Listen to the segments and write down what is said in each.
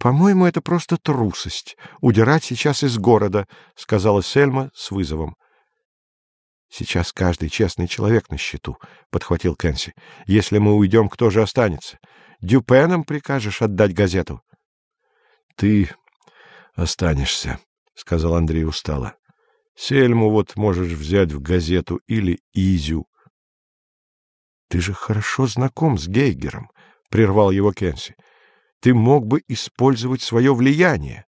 По-моему, это просто трусость — удирать сейчас из города, — сказала Сельма с вызовом. — Сейчас каждый честный человек на счету, — подхватил Кэнси. — Если мы уйдем, кто же останется? Дюпенам прикажешь отдать газету? — Ты останешься, — сказал Андрей устало. — Сельму вот можешь взять в газету или Изю. — Ты же хорошо знаком с Гейгером, — прервал его Кенси ты мог бы использовать свое влияние.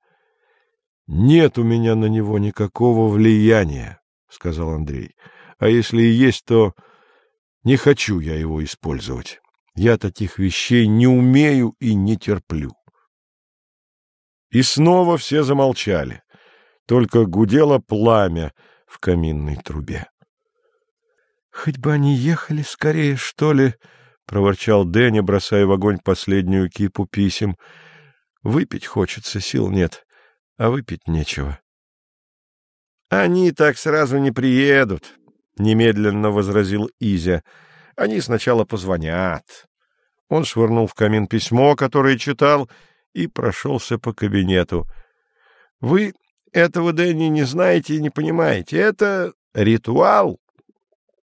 — Нет у меня на него никакого влияния, — сказал Андрей. — А если и есть, то не хочу я его использовать. Я таких вещей не умею и не терплю. И снова все замолчали. Только гудело пламя в каминной трубе. — Хоть бы они ехали скорее, что ли, — проворчал Дэнни, бросая в огонь последнюю кипу писем. — Выпить хочется, сил нет, а выпить нечего. — Они так сразу не приедут, — немедленно возразил Изя. — Они сначала позвонят. Он швырнул в камин письмо, которое читал, и прошелся по кабинету. — Вы этого, Дэнни, не знаете и не понимаете. Это ритуал,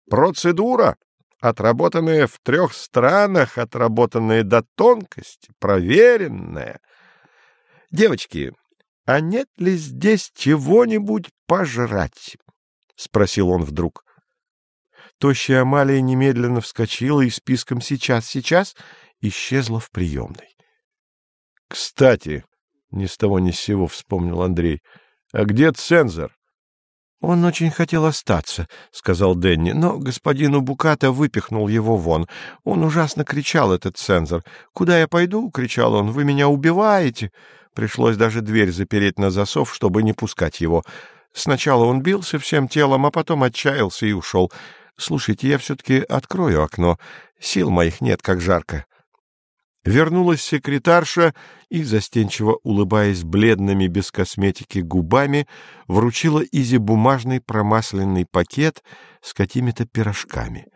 процедура отработанная в трех странах, отработанная до тонкости, проверенная. Девочки, а нет ли здесь чего-нибудь пожрать? — спросил он вдруг. Тощая Амалия немедленно вскочила и списком «сейчас, сейчас» исчезла в приемной. — Кстати, — ни с того ни с сего вспомнил Андрей, — а где цензор? — Он очень хотел остаться, — сказал Денни, — но господину Буката выпихнул его вон. Он ужасно кричал, этот цензор. — Куда я пойду? — кричал он. — Вы меня убиваете! Пришлось даже дверь запереть на засов, чтобы не пускать его. Сначала он бился всем телом, а потом отчаялся и ушел. Слушайте, я все-таки открою окно. Сил моих нет, как жарко. Вернулась секретарша и, застенчиво улыбаясь бледными без косметики губами, вручила Изе бумажный промасленный пакет с какими-то пирожками.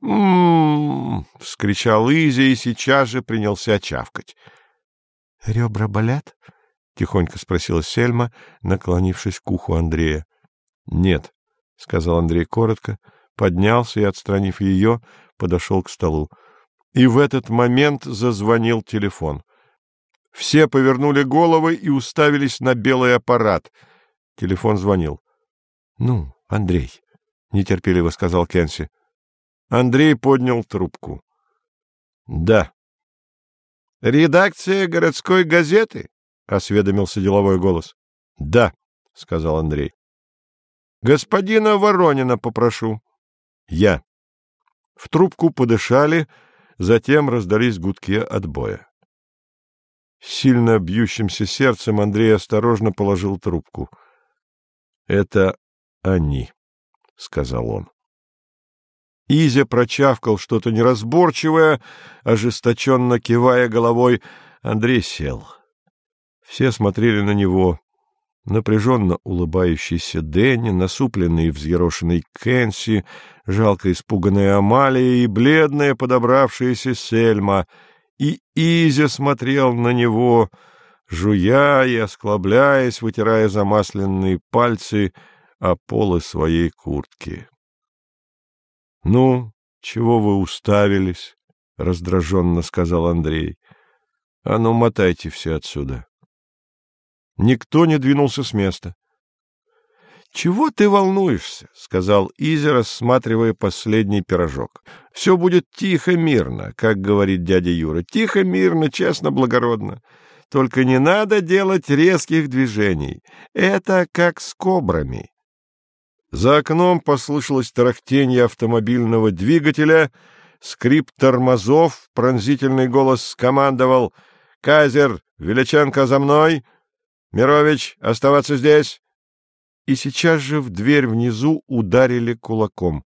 «М-м-м!» — вскричал Изи и сейчас же принялся чавкать. «Ребра болят?» — тихонько спросила Сельма, наклонившись к уху Андрея. «Нет», — сказал Андрей коротко, поднялся и, отстранив ее, подошел к столу. И в этот момент зазвонил телефон. Все повернули головы и уставились на белый аппарат. Телефон звонил. — Ну, Андрей, — нетерпеливо сказал Кенси. Андрей поднял трубку. — Да. — Редакция городской газеты? — осведомился деловой голос. — Да, — сказал Андрей. — Господина Воронина попрошу. — Я. В трубку подышали, — Затем раздались гудки отбоя. Сильно бьющимся сердцем Андрей осторожно положил трубку. — Это они, — сказал он. Изя прочавкал что-то неразборчивое, ожесточенно кивая головой. Андрей сел. Все смотрели на него, напряженно улыбающийся Дэнни, насупленный и взъерошенный Кэнси, жалко испуганная Амалия и бледная подобравшаяся Сельма, и Изя смотрел на него, жуя и осклабляясь, вытирая замасленные пальцы о полы своей куртки. — Ну, чего вы уставились? — раздраженно сказал Андрей. — А ну, мотайте все отсюда. — Никто не двинулся с места. — Чего ты волнуешься? — сказал Изи, рассматривая последний пирожок. — Все будет тихо, мирно, как говорит дядя Юра. Тихо, мирно, честно, благородно. Только не надо делать резких движений. Это как с кобрами. За окном послышалось тарахтение автомобильного двигателя, скрип тормозов, пронзительный голос скомандовал «Казер, Величенко за мной!» Мирович, оставаться здесь!» И сейчас же в дверь внизу ударили кулаком.